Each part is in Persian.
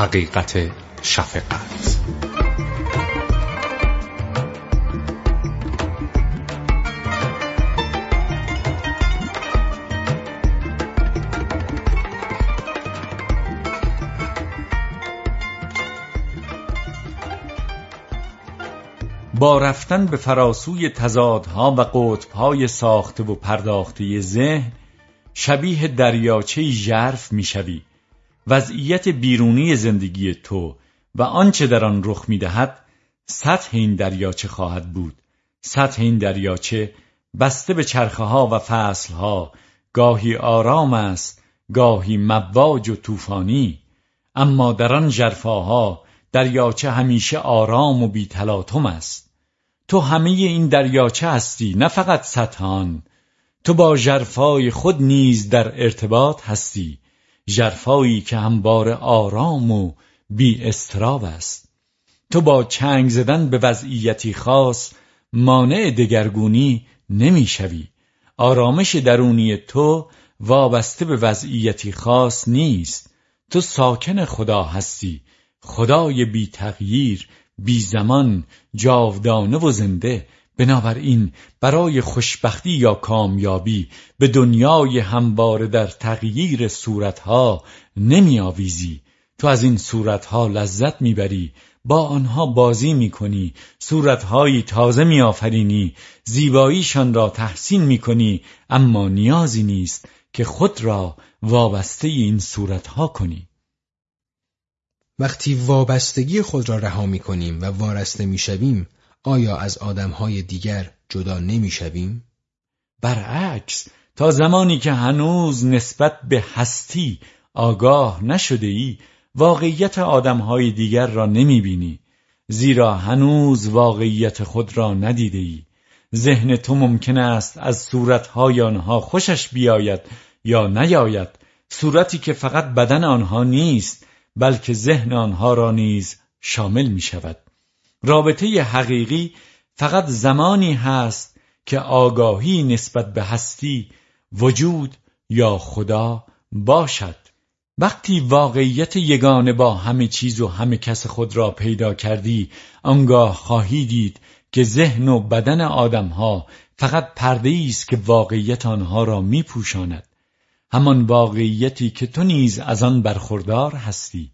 حقیقت شفقت. با رفتن به فراسوی تضادها و قطبهای ساخته و پرداخته ذهن شبیه دریاچه ژرف می‌شوی. وضعیت بیرونی زندگی تو و آنچه در آن رخ می‌دهد سطح این دریاچه خواهد بود. سطح این دریاچه بسته به چرخه ها و فصل ها گاهی آرام است گاهی مواج و طوفانی. اما در آن ژرفاها دریاچه همیشه آرام و بی است. تو همه این دریاچه هستی نه فقط سطحان تو با جرفای خود نیز در ارتباط هستی. جرفایی که هموار آرام و بی استراب است. تو با چنگ زدن به وضعیتی خاص مانع دگرگونی نمی‌شوی آرامش درونی تو وابسته به وضعیتی خاص نیست. تو ساکن خدا هستی. خدای بی تغییر بی زمان جاودانه و زنده. بنابراین برای خوشبختی یا کامیابی به دنیای همواره در تغییر صورتها نمی آویزی تو از این صورتها لذت می‌بری با آنها بازی می‌کنی صورتهایی تازه میآفرینی زیباییشان را تحسین می‌کنی اما نیازی نیست که خود را وابسته این صورتها کنی. وقتی وابستگی خود را رها می کنیم و وارسته می شویم آیا از آدمهای دیگر جدا نمی شویم؟ برعکس تا زمانی که هنوز نسبت به هستی آگاه نشده ای واقعیت آدمهای دیگر را نمی بینی زیرا هنوز واقعیت خود را ندیده ای ذهن تو ممکن است از صورتهای آنها خوشش بیاید یا نیاید. صورتی که فقط بدن آنها نیست بلکه ذهن آنها را نیز شامل می شود رابطه حقیقی فقط زمانی هست که آگاهی نسبت به هستی وجود یا خدا باشد. وقتی واقعیت یگانه با همه چیز و همه کس خود را پیدا کردی آنگاه خواهی دید که ذهن و بدن آدمها فقط پرده است که واقعیت آنها را میپوشاند. همان واقعیتی که تو نیز از آن برخوردار هستی.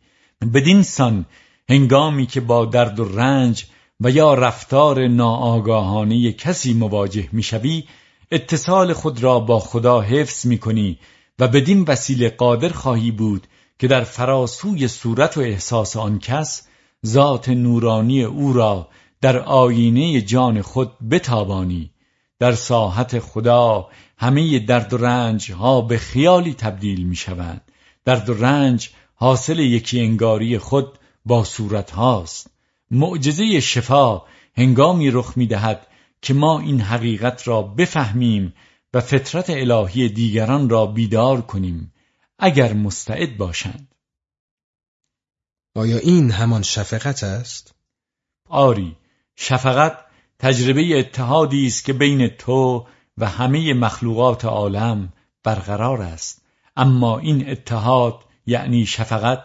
بدین سان هنگامی که با درد و رنج و یا رفتار ناآگاهانه کسی مواجه می‌شوی اتصال خود را با خدا حفظ می‌کنی و بدین وسیله قادر خواهی بود که در فراسوی صورت و احساس آن کس ذات نورانی او را در آینه جان خود بتابانی. در ساحت خدا همه درد و رنج ها به خیالی تبدیل می شوند درد و رنج حاصل یکی انگاری خود با صورت هاست. معجزه شفا هنگامی رخ می دهد که ما این حقیقت را بفهمیم و فطرت الهی دیگران را بیدار کنیم اگر مستعد باشند. آیا این همان شفقت است؟ آری شفقت تجربه اتحادی است که بین تو و همه مخلوقات عالم برقرار است. اما این اتحاد یعنی شفقت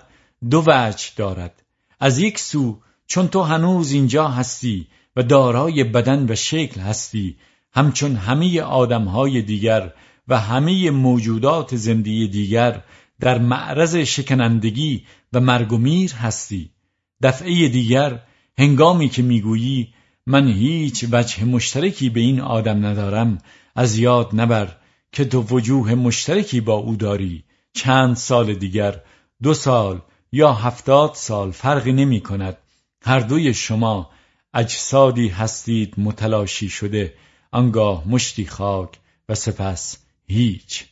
دو وجه دارد. از یک سو چون تو هنوز اینجا هستی و دارای بدن و شکل هستی همچون همه آدمهای دیگر و همه موجودات زندگی دیگر در معرض شکنندگی و مرگ و میر هستی. دفعه دیگر هنگامی که می‌گویی من هیچ وجه مشترکی به این آدم ندارم از یاد نبر که تو وجوه مشترکی با او داری. چند سال دیگر؟ دو سال. یا هفتاد سال فرقی نمی کند. هر دوی شما اجسادی هستید متلاشی شده. آنگاه مشتی خاک و سپس هیچ.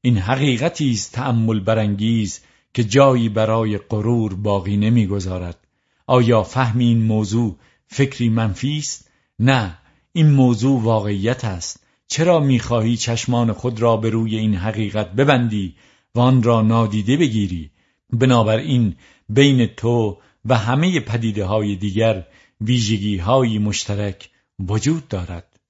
این حقیقتی است تأمل برانگیز که جایی برای غرور باقی نمی‌گذارد آیا فهم این موضوع فکری منفی است؟ نه این موضوع واقعیت است. چرا می‌خواهی چشمان خود را به روی این حقیقت ببندی و آن را نادیده بگیری؟ بنابراین بین تو و همه پدیده های دیگر ویژگی های مشترک وجود دارد.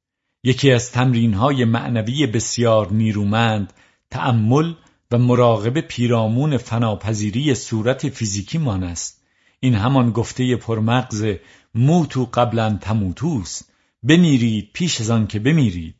یکی از تمرین های معنوی بسیار نیرومند تأمل و مراقب پیرامون فناپذیری صورت فیزیکی مان است. این همان گفته پرمغز موتو قبلا تموتوست بمیرید پیش از آن که بمیرید.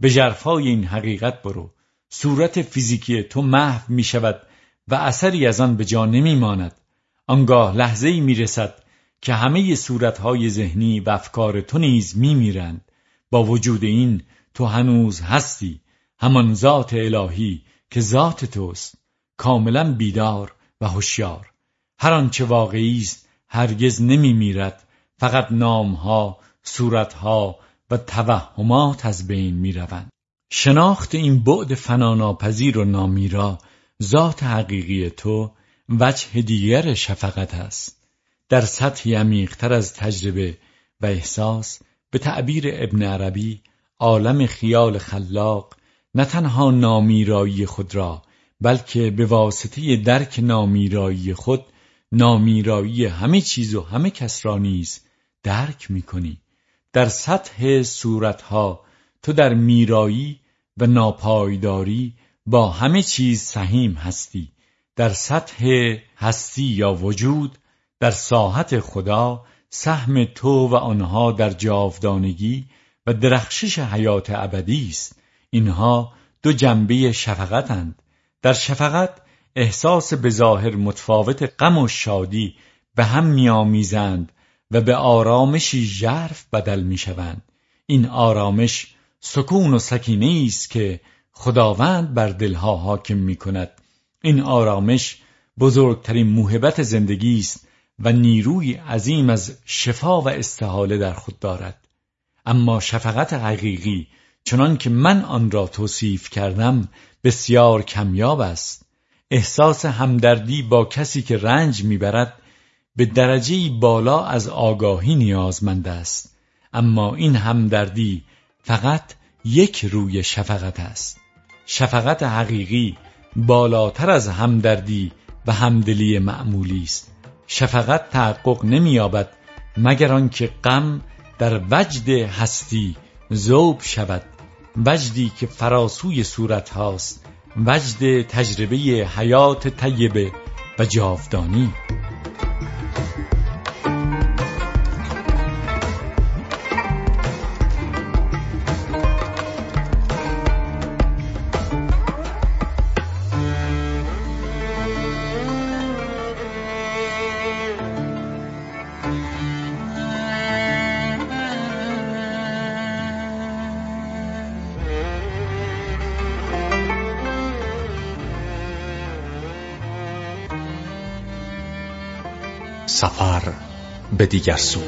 به جرفای این حقیقت برو. صورت فیزیکی تو محو می شود و اثری از آن به جا نمی ماند آنگاه لحظه ای می رسد که همه صورتهای ذهنی و افکار تو نیز می میرند با وجود این تو هنوز هستی همان ذات الهی که ذات توست کاملا بیدار و هوشیار. هر آنچه واقعی است هرگز نمی میرد فقط نامها صورتها و توهمات از بین می روند. شناخت این بعد فناناپذیر و نامیرا ذات حقیقی تو وجه دیگر شفقت است. در سطحی عمیقتر از تجربه و احساس به تعبیر ابن عربی عالم خیال خلاق نه تنها نامیرایی خود را بلکه به واسطه درک نامیرایی خود نامیرایی همه چیز و همه کس را نیز درک می‌کنی. در سطح صورتها تو در میرایی و ناپایداری با همه چیز سهیم هستی. در سطح هستی یا وجود در ساحت خدا سهم تو و آنها در جاودانگی و درخشش حیات ابدی است. اینها دو جنبه شفقتند. در شفقت احساس به متفاوت غم و شادی به هم میآمیزند و به آرامشی ژرف بدل می‌شوند. این آرامش سکون و سکینه است که خداوند بر دلها حاکم می کند این آرامش بزرگترین موهبت زندگی است و نیروی عظیم از شفا و استحاله در خود دارد. اما شفقت حقیقی چنان که من آن را توصیف کردم بسیار کمیاب است. احساس همدردی با کسی که رنج می‌برد به درجه بالا از آگاهی نیازمند است. اما این همدردی فقط یک روی شفقت است. شفقت حقیقی بالاتر از همدردی و همدلی معمولی است. شفقت تحقق نمییابد مگر آنکه غم در وجد هستی ذوب شود. وجدی که فراسوی صورت هاست وجد تجربه حیات طیبه و جاودانی. سفر به دیگر سو.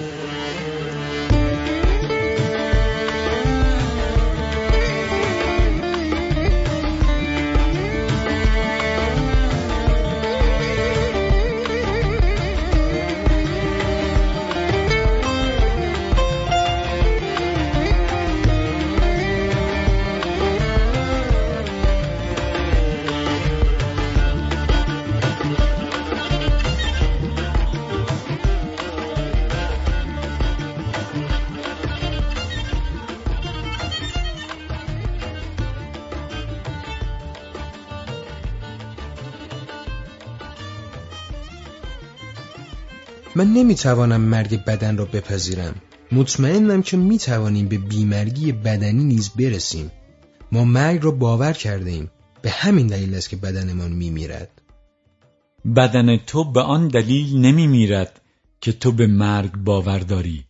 من نمی‌توانم مرگ بدن را بپذیرم. مطمئنم که می‌توانیم به بیمرگی بدنی نیز برسیم. ما مرگ را باور کرده ایم به همین دلیل است که بدنمان میمیرد. بدن تو به آن دلیل نمیمیرد که تو به مرگ باور داری.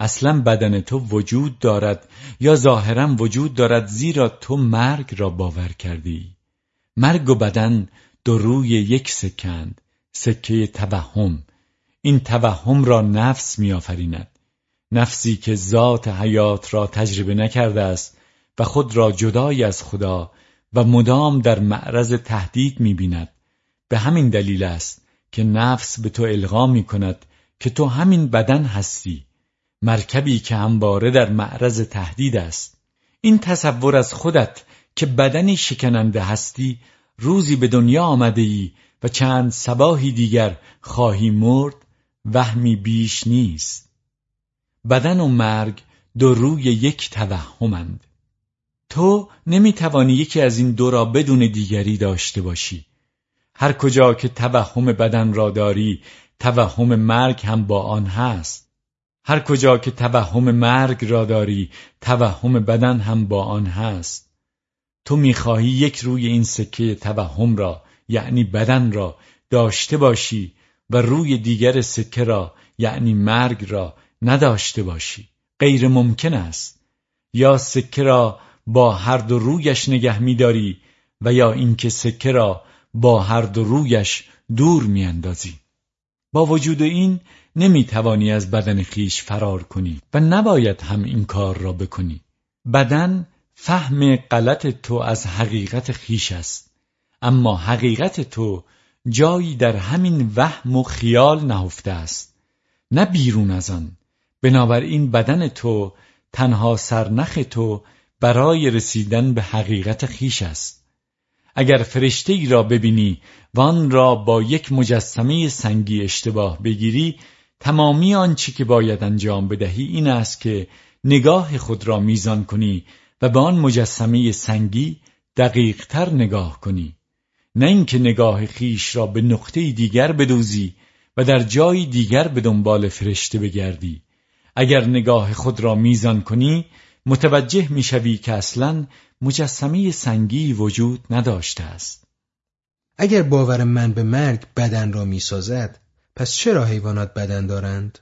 اصلا بدن تو وجود دارد یا ظاهرا وجود دارد زیرا تو مرگ را باور کردی. مرگ و بدن دو روی یک سکند. سکه توهم. این توهم را نفس میآفریند. نفسی که ذات حیات را تجربه نکرده است و خود را جدای از خدا و مدام در معرض تهدید می‌بیند. به همین دلیل است که نفس به تو القا می کند که تو همین بدن هستی. مرکبی که همواره در معرض تهدید است. این تصور از خودت که بدنی شکننده هستی روزی به دنیا آمده ای و چند سباهی دیگر خواهی مرد وهمی بیش نیست. بدن و مرگ دو روی یک توهمند. تو نمی‌توانی یکی از این دو را بدون دیگری داشته باشی. هر کجا که توهم بدن را داری توهم مرگ هم با آن هست. هر کجا که توهم مرگ را داری توهم بدن هم با آن هست. تو می‌خواهی یک روی این سکه توهم را یعنی بدن را داشته باشی و روی دیگر سکه را یعنی مرگ را نداشته باشی. غیر ممکن است. یا سکه را با هر دو رویش نگه میداری و یا اینکه سکه را با هر دو رویش دور میاندازی. با وجود این نمی‌توانی از بدن خیش فرار کنی و نباید هم این کار را بکنی. بدن فهم غلط تو از حقیقت خیش است. اما حقیقت تو جایی در همین وهم و خیال نهفته است. نه بیرون از آن. بنابراین بدن تو تنها سرنخ تو برای رسیدن به حقیقت خیش است. اگر فرشته ای را ببینی و آن را با یک مجسمه سنگی اشتباه بگیری تمامی آنچه که باید انجام بدهی این است که نگاه خود را میزان کنی و به آن مجسمه سنگی دقیقتر نگاه کنی. نه اینکه نگاه خیش را به نقطه دیگر بدوزی و در جایی دیگر به دنبال فرشته بگردی. اگر نگاه خود را میزان کنی متوجه می‌شوی که اصلا مجسمه سنگی وجود نداشته است. اگر باور من به مرگ بدن را می‌سازد پس چرا حیوانات بدن دارند؟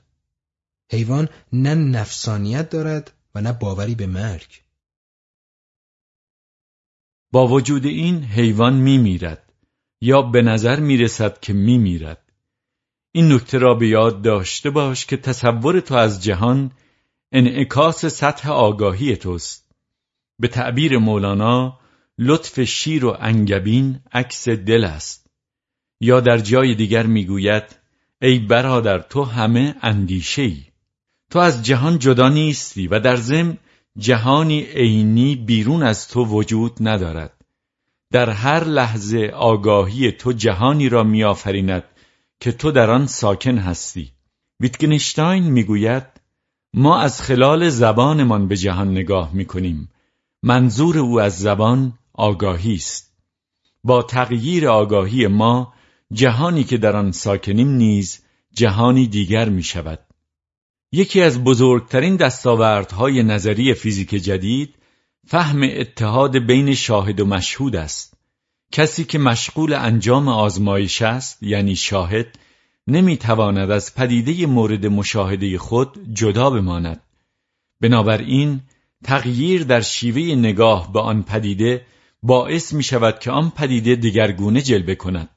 حیوان نه نفسانیت دارد و نه باوری به مرگ. با وجود این حیوان میمیرد. یا به نظر می‌رسد که میمیرد. این نکته را به یاد داشته باش که تصور تو از جهان انعکاس سطح آگاهی توست. به تعبیر مولانا لطف شیر و انگبین عکس دل است. یا در جای دیگر می‌گوید ای برادر تو همه اندیشه ای تو از جهان جدا نیستی و در ضمن جهانی عینی بیرون از تو وجود ندارد. در هر لحظه آگاهی تو جهانی را میآفریند که تو در آن ساکن هستی. ویتگنشتاین می‌گوید ما از خلال زبانمان به جهان نگاه می‌کنیم. منظور او از زبان آگاهی است. با تغییر آگاهی ما جهانی که در آن ساکنیم نیز جهانی دیگر می شود. یکی از بزرگترین دستاوردهای نظری فیزیک جدید فهم اتحاد بین شاهد و مشهود است. کسی که مشغول انجام آزمایش است یعنی شاهد نمی‌تواند از پدیده مورد مشاهده خود جدا بماند. بنابراین تغییر در شیوه نگاه به آن پدیده باعث می شود که آن پدیده دیگرگونه جلوه کند.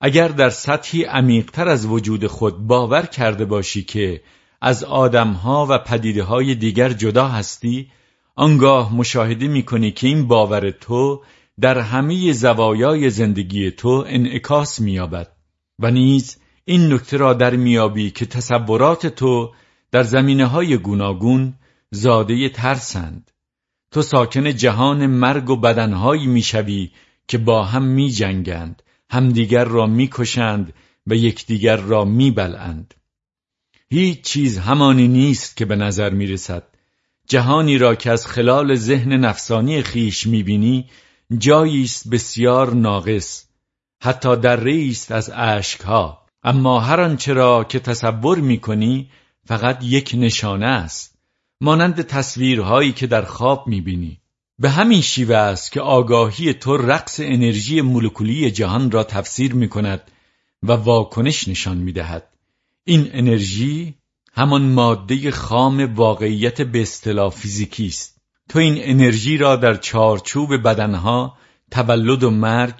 اگر در سطحی عمیقتر از وجود خود باور کرده باشی که از آدمها و پدیده های دیگر جدا هستی آنگاه مشاهده می کنی که این باور تو در همه زوایای زندگی تو انعکاس می‌یابد و نیز این نکته را در میابی که تصورات تو در زمینه های گوناگون زاده ترسند. تو ساکن جهان مرگ و بدنهایی می‌شوی که با هم می جنگند همدیگر را می‌کشند و یکدیگر را میبلند هیچ چیز همانی نیست که به نظر می‌رسد. جهانی را که از خلال ذهن نفسانی خیش می‌بینی جایی است بسیار ناقص حتی در است از اشکها. اما هر آنچه را که تصور می‌کنی فقط یک نشانه است مانند تصویرهایی که در خواب می‌بینی. به همین شیوه است که آگاهی تو رقص انرژی مولکولی جهان را تفسیر می‌کند و واکنش نشان می‌دهد. این انرژی همان ماده خام واقعیت به اصطلاح فیزیکی است تو این انرژی را در چارچوب بدنها تولد و مرگ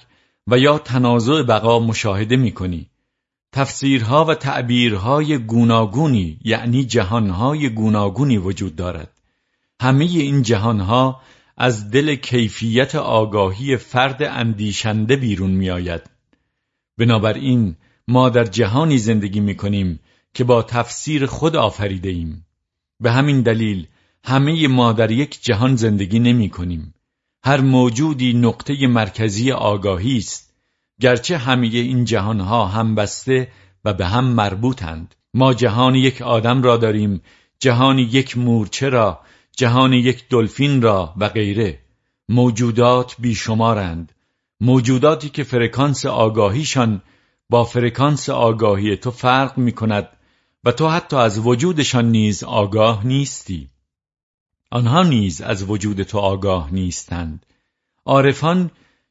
و یا تنازع بقا مشاهده می کنی. تفسیرها و تعبیرهای گوناگونی یعنی جهانهای گوناگونی وجود دارد. همه این جهانها از دل کیفیت آگاهی فرد اندیشنده بیرون می آید. بنابراین ما در جهانی زندگی می کنیم که با تفسیر خود آفریده ایم. به همین دلیل همه ما در یک جهان زندگی نمی کنیم. هر موجودی نقطه مرکزی آگاهی است گرچه همه این جهانها هم بسته و به هم مربوطند ما جهان یک آدم را داریم جهان یک مورچه را جهان یک دلفین را و غیره موجودات بیشمارند موجوداتی که فرکانس آگاهیشان با فرکانس آگاهی تو فرق می کند و تو حتی از وجودشان نیز آگاه نیستی. آنها نیز از وجود تو آگاه نیستند. عارفان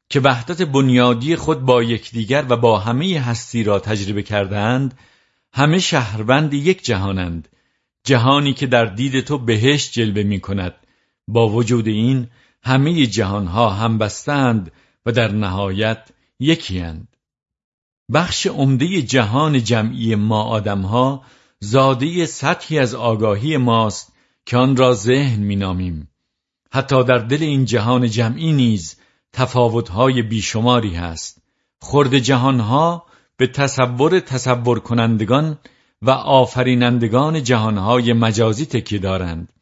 که وحدت بنیادی خود با یکدیگر و با همه هستی را تجربه کردند همه شهروند یک جهانند. جهانی که در دید تو بهشت جلوه می کند با وجود این همه جهانها هم بستند و در نهایت یکی هند. بخش عمده جهان جمعی ما آدمها زاده سطحی از آگاهی ماست که آن را ذهن مینامیم. حتی در دل این جهان جمعی نیز تفاوتهای بیشماری هست. خرد جهانها به تصور تصور کنندگان و آفرینندگان جهانهای مجازی تکی دارند.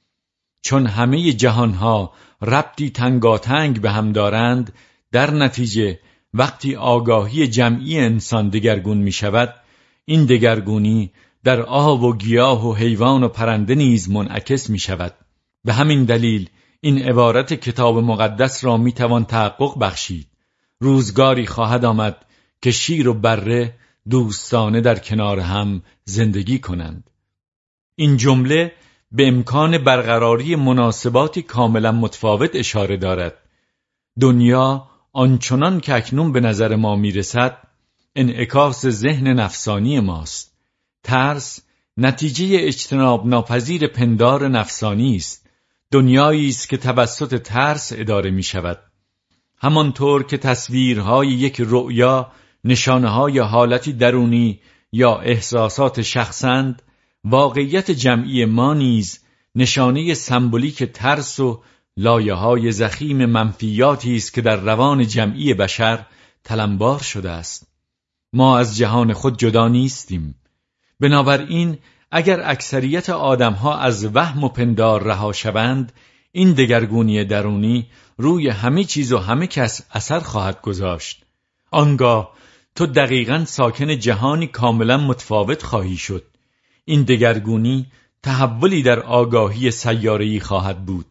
چون همه جهانها ربطی تنگاتنگ به هم دارند در نتیجه وقتی آگاهی جمعی انسان دگرگون می شود این دگرگونی در آب و گیاه و حیوان و پرنده نیز منعکس می شود به همین دلیل این عبارت کتاب مقدس را می توان تحقق بخشید. روزگاری خواهد آمد که شیر و بره دوستانه در کنار هم زندگی کنند. این جمله به امکان برقراری مناسباتی کاملا متفاوت اشاره دارد. دنیا آنچنان که اکنون به نظر ما می‌رسد انعکاس ذهن نفسانی ماست. ترس نتیجه اجتناب ناپذیر پندار نفسانی است. دنیایی است که توسط ترس اداره می شود همانطور که تصویرهای یک رؤیا نشانه های حالتی درونی یا احساسات شخصند واقعیت جمعی ما نیز نشانه سمبولیک ترس و لایه های زخیم منفیاتی است که در روان جمعی بشر تلمبار شده است. ما از جهان خود جدا نیستیم. بنابراین اگر اکثریت آدمها از وهم و پندار رها شوند این دگرگونی درونی روی همه چیز و همه کس اثر خواهد گذاشت. آنگاه تو دقیقا ساکن جهانی کاملا متفاوت خواهی شد. این دگرگونی تحولی در آگاهی سیاره‌ای خواهد بود.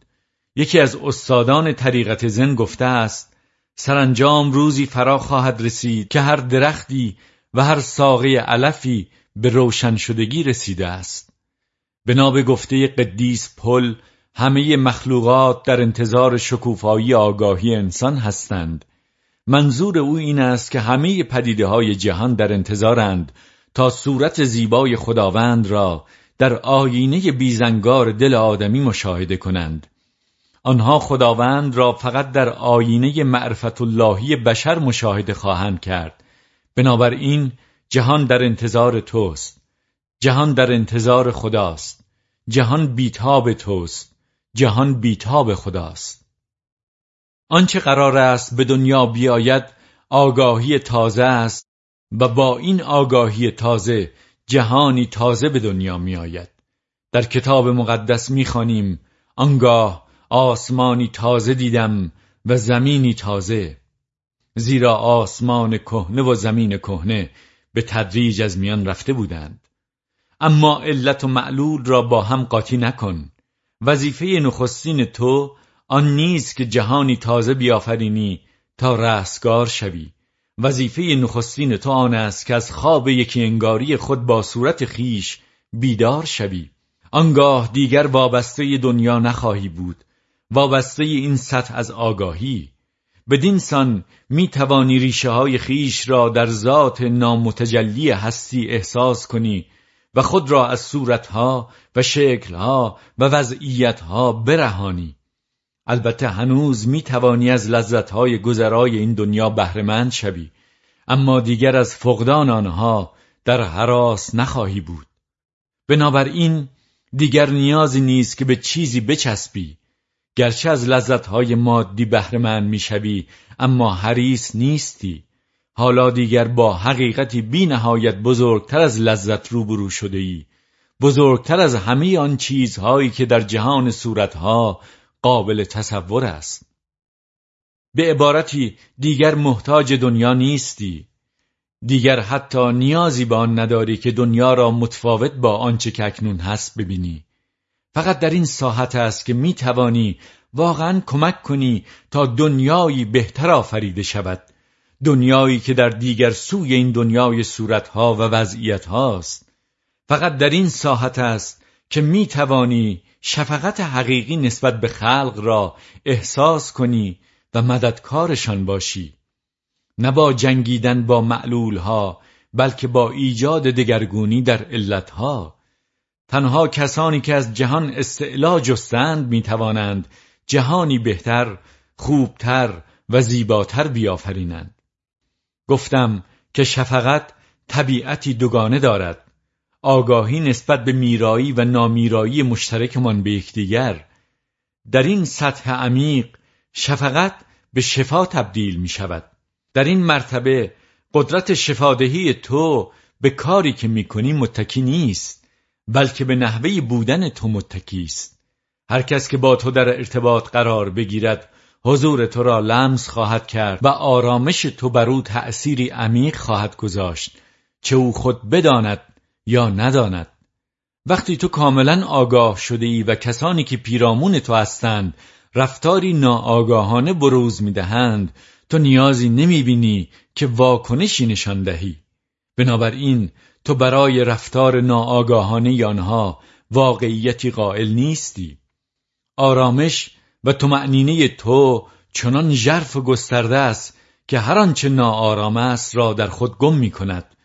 یکی از استادان طریقت زن گفته است سرانجام روزی فرا خواهد رسید که هر درختی و هر ساقه علفی به روشن شدگی رسیده است. بنا به گفته قدیس پل همه مخلوقات در انتظار شکوفایی آگاهی انسان هستند. منظور او این است که همه پدیده های جهان در انتظارند تا صورت زیبای خداوند را در آینه بیزنگار دل آدمی مشاهده کنند. آنها خداوند را فقط در آینه معرفت اللهی بشر مشاهده خواهند کرد. بنابراین جهان در انتظار توست. جهان در انتظار خداست. جهان بیتاب توست. جهان بیتاب خداست. آنچه قرار است به دنیا بیاید آگاهی تازه است و با این آگاهی تازه جهانی تازه به دنیا میآید. در کتاب مقدس می‌خوانیم آنگاه آسمانی تازه دیدم و زمینی تازه زیرا آسمان کهنه و زمین کهنه به تدریج از میان رفته بودند. اما علت و معلول را با هم قاطی نکن. وظیفه نخستین تو آن نیست که جهانی تازه بیافرینی تا رستگار شوی. وظیفه نخستین تو آن است که از خواب یکی انگاری خود با صورت خیش بیدار شوی. آنگاه دیگر وابسته دنیا نخواهی بود. وابسته این سطح از آگاهی. بدین سان می توانی ریشه های خیش را در ذات نامتجلی هستی احساس کنی و خود را از صورتها و شکلها و وضعیتها برهانی. البته هنوز می توانی از لذتهای گذرای این دنیا بهرهمند شوی اما دیگر از فقدان آنها در حراس نخواهی بود. بنابراین دیگر نیازی نیست که به چیزی بچسبی گرچه از لذتهای مادی بهرهمند می‌شوی اما حریص نیستی. حالا دیگر با حقیقتی بی نهایت بزرگتر از لذت روبرو شده ای بزرگتر از همه آن چیزهایی که در جهان صورتها قابل تصور است. به عبارتی دیگر محتاج دنیا نیستی. دیگر حتی نیازی به آن نداری که دنیا را متفاوت با آنچه که اکنون هست ببینی. فقط در این ساحت است که می توانی واقعا کمک کنی تا دنیایی بهتر آفریده شود. دنیایی که در دیگر سوی این دنیای صورتها و وضعیت هاست فقط در این ساحت است که می توانی شفقت حقیقی نسبت به خلق را احساس کنی و مددکارشان باشی. نه با جنگیدن با معلولها بلکه با ایجاد دگرگونی در علتها. تنها کسانی که از جهان استعلا جستند می توانند جهانی بهتر، خوبتر و زیباتر بیافرینند. گفتم که شفقت طبیعتی دوگانه دارد. آگاهی نسبت به میرایی و نامیرایی مشترکمان به یکدیگر. در این سطح عمیق شفقت به شفا تبدیل می شود. در این مرتبه قدرت شفادهی تو به کاری که می‌کنی متکی نیست بلکه به نحوه بودن تو متکی است. هر کس که با تو در ارتباط قرار بگیرد حضور تو را لمس خواهد کرد و آرامش تو بر او تأثیری عمیق خواهد گذاشت چه او خود بداند یا نداند. وقتی تو کاملا آگاه شده ای و کسانی که پیرامون تو هستند رفتاری ناآگاهانه بروز می‌دهند تو نیازی نمی‌بینی که واکنشی نشان دهی. بنابراین تو برای رفتار ناآگاهانه آنها واقعیتی قائل نیستی. آرامش و معنینه تو چنان ژرف و گسترده است که هر آنچه ناآرام است را در خود گم می کند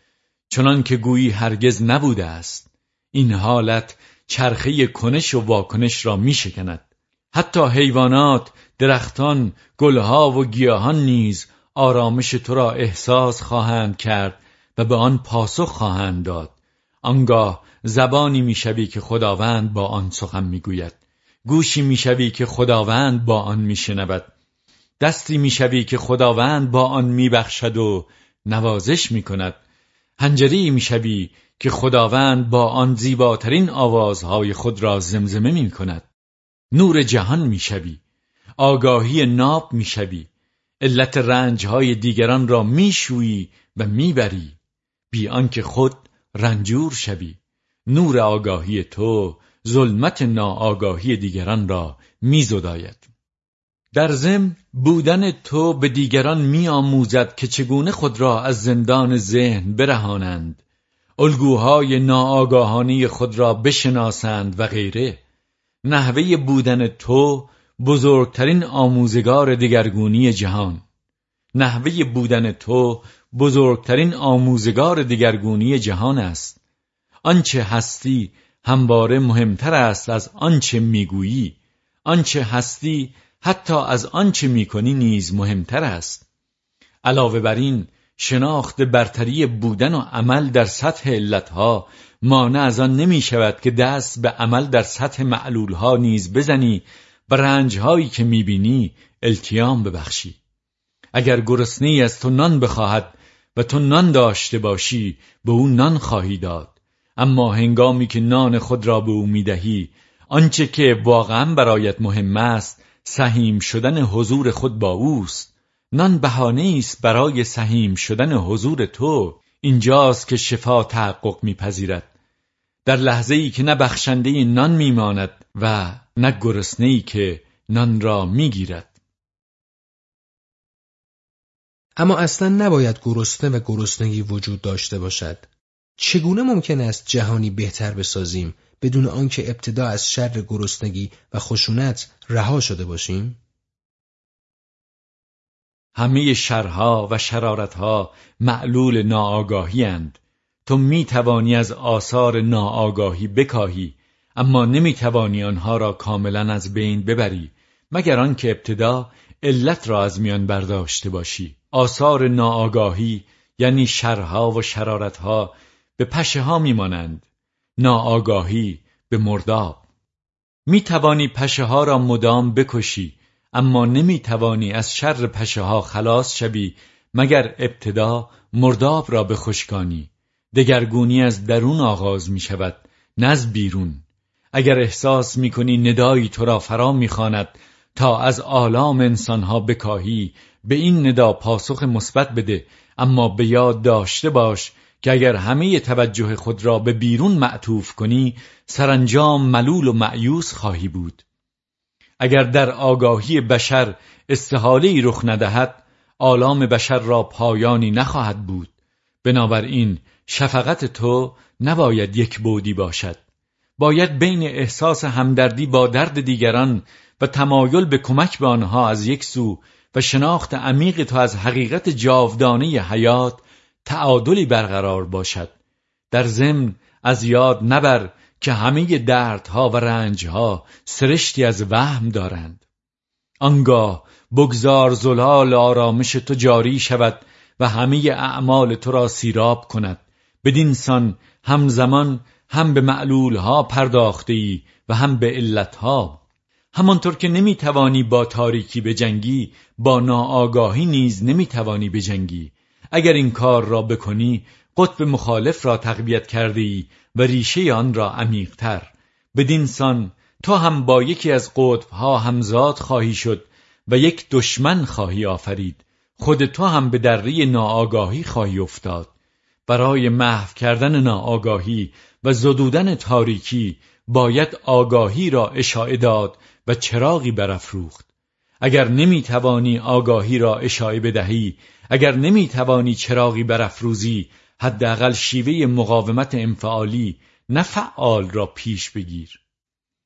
چنان که گویی هرگز نبوده است. این حالت چرخه کنش و واکنش را می شکند. حتی حیوانات، درختان، گلها و گیاهان نیز آرامش تو را احساس خواهند کرد و به آن پاسخ خواهند داد. آنگاه زبانی می‌شوی که خداوند با آن سخن می‌گوید. گوشی می‌شوی که خداوند با آن میشنود. دستی می‌شوی که خداوند با آن میبخشد و نوازش می‌کند. هنجری می‌شوی که خداوند با آن زیباترین آوازهای خود را زمزمه می‌کند. نور جهان می‌شوی. آگاهی ناب می‌شوی. علت رنجهای دیگران را میشویی و می‌بری. بی آنکه خود رنجور شوی. نور آگاهی تو ظلمت ناآگاهی دیگران را میزداید در ضمن بودن تو به دیگران میآموزد که چگونه خود را از زندان ذهن برهانند. الگوهای ناآگاهانی خود را بشناسند و غیره. نحوه بودن تو بزرگترین آموزگار دگرگونی جهان. نحوه بودن تو بزرگترین آموزگار دگرگونی جهان است. آنچه هستی همواره مهمتر است از آنچه می‌گویی. آنچه هستی حتی از آنچه می‌کنی نیز مهمتر است. علاوه بر این شناخت برتری بودن و عمل در سطح علتها مانع از آن نمی شود که دست به عمل در سطح معلولها نیز بزنی و رنجهایی که می‌بینی التیام ببخشی. اگر گرسنه از تو نان بخواهد و تو نان داشته باشی به او نان خواهی داد. اما هنگامی که نان خود را به او می‌دهی آنچه که واقعا برایت مهم است سهیم شدن حضور خود با اوست. نان بهانه است برای سهیم شدن حضور تو. اینجاست که شفا تحقق میپذیرد. در لحظه ای که نه بخشنده نان میماند و نه گرسنه ای که نان را می‌گیرد. اما اصلا نباید گرسنه و گرسنگی وجود داشته باشد. چگونه ممکن است جهانی بهتر بسازیم بدون آنکه ابتدا از شر گرسنگی و خشونت رها شده باشیم؟ همه شرها و شرارتها معلول ناآگاهی اند. تو می توانی از آثار ناآگاهی بکاهی اما نمی توانی آنها را کاملا از بین ببری مگر آنکه ابتدا علت را از میان برداشته باشی. آثار ناآگاهی یعنی شرها و شرارتها به پشه ها میمانند. ناآگاهی به مرداب. می توانی پشه ها را مدام بکشی اما نمی توانی از شر پشه ها خلاص شوی مگر ابتدا مرداب را بخشکانی. دگرگونی از درون آغاز می شود نز بیرون. اگر احساس می کنی ندایی تو را فرا می‌خواند تا از آلام انسانها بکاهی به این ندا پاسخ مثبت بده اما به یاد داشته باش که اگر همه توجه خود را به بیرون معطوف کنی سرانجام ملول و معیوس خواهی بود. اگر در آگاهی بشر استحاله رخ ندهد آلام بشر را پایانی نخواهد بود. بنابراین شفقت تو نباید یک بودی باشد. باید بین احساس همدردی با درد دیگران و تمایل به کمک به آنها از یک سو و شناخت عمیق تو از حقیقت جاودانه حیات تعادلی برقرار باشد. در ضمن از یاد نبر که همه دردها و رنجها سرشتی از وهم دارند. آنگاه بگذار زلال آرامش تو جاری شود و همه اعمال تو را سیراب کند. بدین سان همزمان هم به معلولها پرداخته ای و هم به علتها همانطور که نمی‌توانی با تاریکی به جنگی با ناآگاهی نیز نمی‌توانی به جنگی اگر این کار را بکنی قطب مخالف را تقویت کرده ای و ریشه آن را عمیقتر. بدین سان تو هم با یکی از قطبها همزاد خواهی شد و یک دشمن خواهی آفرید. خود تو هم به دره ناآگاهی خواهی افتاد. برای محو کردن ناآگاهی و زدودن تاریکی باید آگاهی را اشاعه داد و چراغی برافروخت اگر نمی‌توانی آگاهی را اشاعه بدهی اگر نمی‌توانی چراغی برافروزی حداقل شیوه مقاومت انفعالی نه فعال را پیش بگیر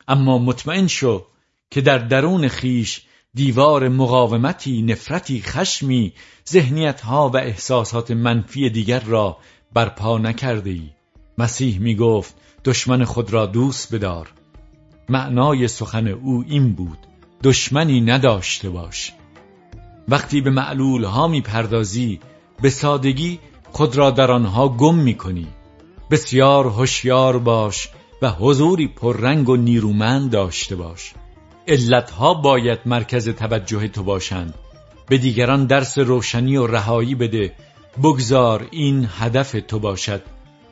اما مطمئن شو که در درون خیش دیوار مقاومتی، نفرتی، خشمی، ذهنیتها و احساسات منفی دیگر را برپا نکرده ای. مسیح می گفت دشمن خود را دوست بدار. معنای سخن او این بود دشمنی نداشته باش. وقتی به معلول ها می پردازی به سادگی خود را در آنها گم می کنی. بسیار هوشیار باش و حضوری پررنگ و نیرومند داشته باش. علتها باید مرکز توجه تو باشند به دیگران درس روشنی و رهایی بده بگذار این هدف تو باشد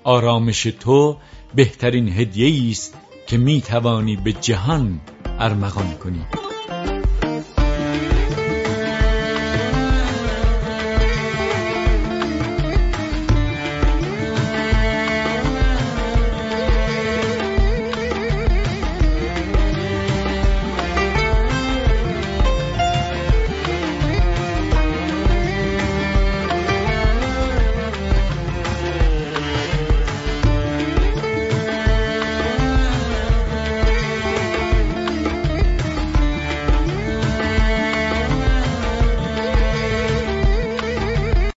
آرامش تو بهترین هدیه است که می توانی به جهان ارمغان کنی.